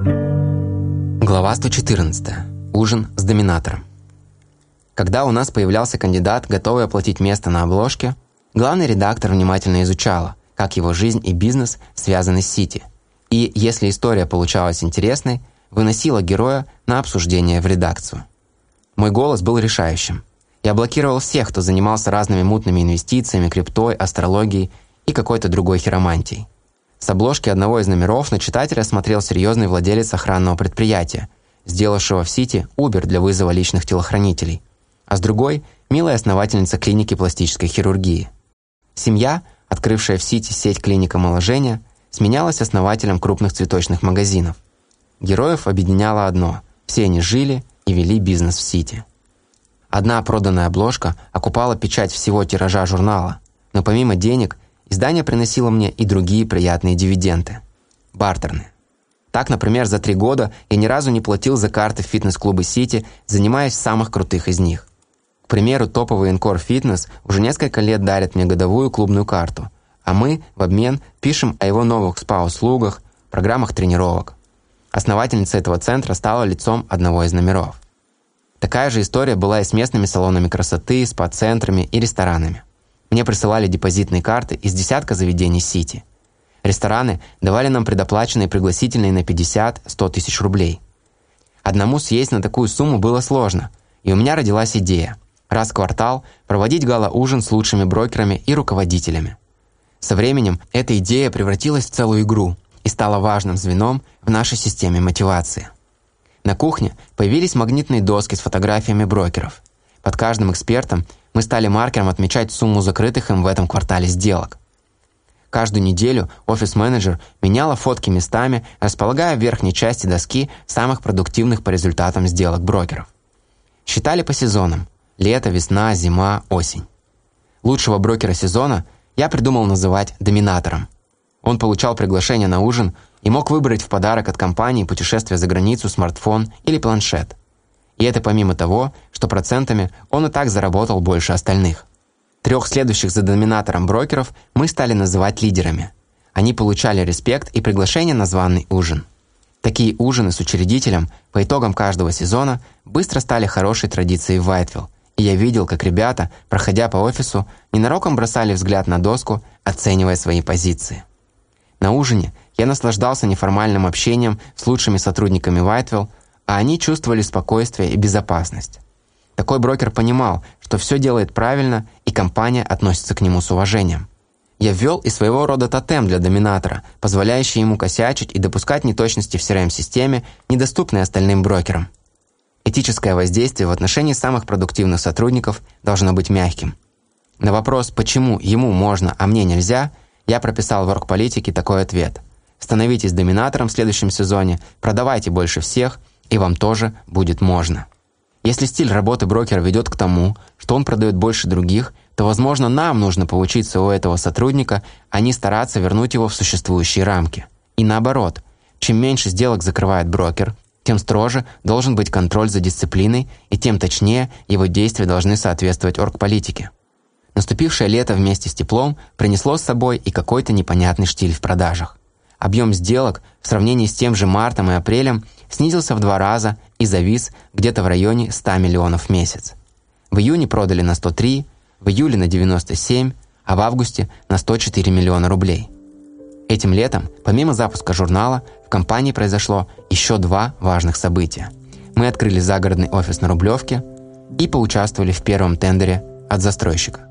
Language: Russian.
Глава 114. Ужин с доминатором. Когда у нас появлялся кандидат, готовый оплатить место на обложке, главный редактор внимательно изучала, как его жизнь и бизнес связаны с Сити. И, если история получалась интересной, выносила героя на обсуждение в редакцию. Мой голос был решающим. Я блокировал всех, кто занимался разными мутными инвестициями, криптой, астрологией и какой-то другой хиромантией. С обложки одного из номеров на читателя смотрел серьезный владелец охранного предприятия, сделавшего в Сити Uber для вызова личных телохранителей, а с другой – милая основательница клиники пластической хирургии. Семья, открывшая в Сити сеть клиник омоложения, сменялась основателем крупных цветочных магазинов. Героев объединяло одно – все они жили и вели бизнес в Сити. Одна проданная обложка окупала печать всего тиража журнала, но помимо денег – Издание приносило мне и другие приятные дивиденды. Бартерные. Так, например, за три года я ни разу не платил за карты в фитнес-клубы Сити, занимаясь в самых крутых из них. К примеру, топовый Encore Fitness уже несколько лет дарит мне годовую клубную карту, а мы в обмен пишем о его новых спа-услугах, программах тренировок. Основательница этого центра стала лицом одного из номеров. Такая же история была и с местными салонами красоты, спа-центрами и ресторанами. Мне присылали депозитные карты из десятка заведений Сити. Рестораны давали нам предоплаченные пригласительные на 50-100 тысяч рублей. Одному съесть на такую сумму было сложно, и у меня родилась идея – раз в квартал проводить гала-ужин с лучшими брокерами и руководителями. Со временем эта идея превратилась в целую игру и стала важным звеном в нашей системе мотивации. На кухне появились магнитные доски с фотографиями брокеров. Под каждым экспертом мы стали маркером отмечать сумму закрытых им в этом квартале сделок. Каждую неделю офис-менеджер меняла фотки местами, располагая в верхней части доски самых продуктивных по результатам сделок брокеров. Считали по сезонам – лето, весна, зима, осень. Лучшего брокера сезона я придумал называть доминатором. Он получал приглашение на ужин и мог выбрать в подарок от компании путешествие за границу, смартфон или планшет – и это помимо того, что процентами он и так заработал больше остальных. Трех следующих за доминатором брокеров мы стали называть лидерами. Они получали респект и приглашение на званый ужин. Такие ужины с учредителем по итогам каждого сезона быстро стали хорошей традицией в Вайтвилл, и я видел, как ребята, проходя по офису, ненароком бросали взгляд на доску, оценивая свои позиции. На ужине я наслаждался неформальным общением с лучшими сотрудниками Вайтвилл, а они чувствовали спокойствие и безопасность. Такой брокер понимал, что все делает правильно, и компания относится к нему с уважением. Я ввел и своего рода тотем для доминатора, позволяющий ему косячить и допускать неточности в CRM-системе, недоступные остальным брокерам. Этическое воздействие в отношении самых продуктивных сотрудников должно быть мягким. На вопрос, почему ему можно, а мне нельзя, я прописал в оргполитике такой ответ. Становитесь доминатором в следующем сезоне, продавайте больше всех – и вам тоже будет можно. Если стиль работы брокера ведет к тому, что он продает больше других, то, возможно, нам нужно поучиться у этого сотрудника, а не стараться вернуть его в существующие рамки. И наоборот, чем меньше сделок закрывает брокер, тем строже должен быть контроль за дисциплиной, и тем точнее его действия должны соответствовать оргполитике. Наступившее лето вместе с теплом принесло с собой и какой-то непонятный штиль в продажах. Объем сделок в сравнении с тем же мартом и апрелем – снизился в два раза и завис где-то в районе 100 миллионов в месяц. В июне продали на 103, в июле на 97, а в августе на 104 миллиона рублей. Этим летом, помимо запуска журнала, в компании произошло еще два важных события. Мы открыли загородный офис на Рублевке и поучаствовали в первом тендере от застройщика.